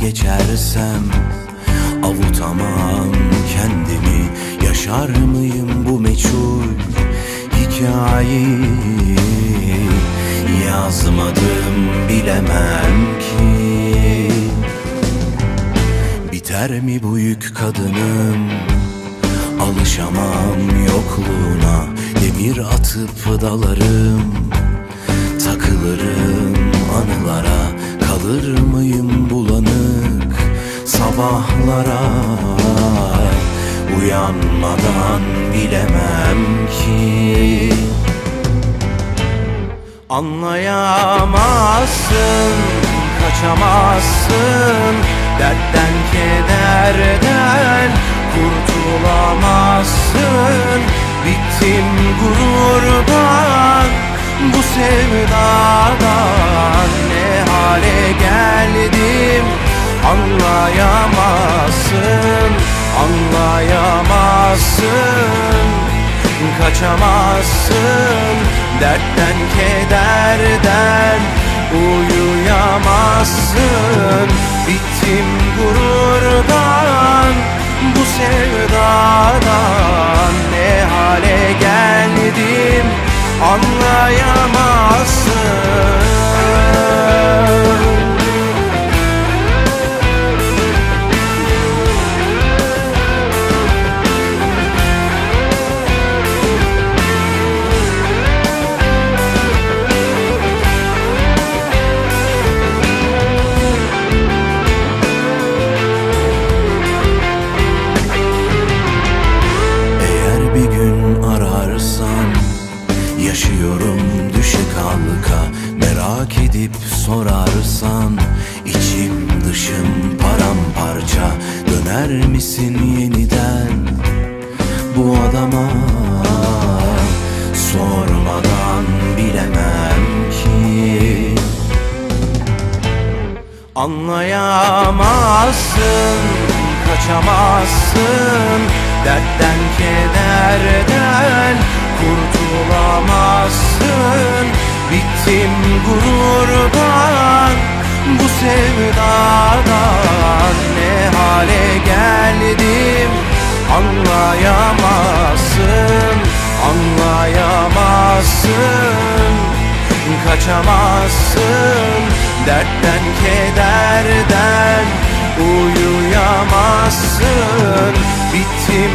geçersem Avutamam kendimi Yaşar mıyım bu meçhul hikayeyi? Yazmadım bilemem ki. Biter mi bu yük kadınım? Alışamam yokluğuna Demir atıp dalarım. Takılırım anılara Kalır sabahlara Uyanmadan bilemem ki. Anlayamazsın, kaçamazsın Dertten kederden anlayamazsın Anlayamazsın, kaçamazsın Dertten kederden uyuyamazsın. Bittim gururdan bu sevdadan Ne hale geldim? Anlayamazsın Merak edip sorarsan içim dışım paramparça Döner misin yeniden? Bu adama Sormadan bilemem ki. Anlayamazsın, kaçamazsın Dertten kederden sevdadan Ne hale geldim? Anlayamazsın Anlayamazsın. Kaçamazsın Dertten kederden uyuyamazsın. Bittim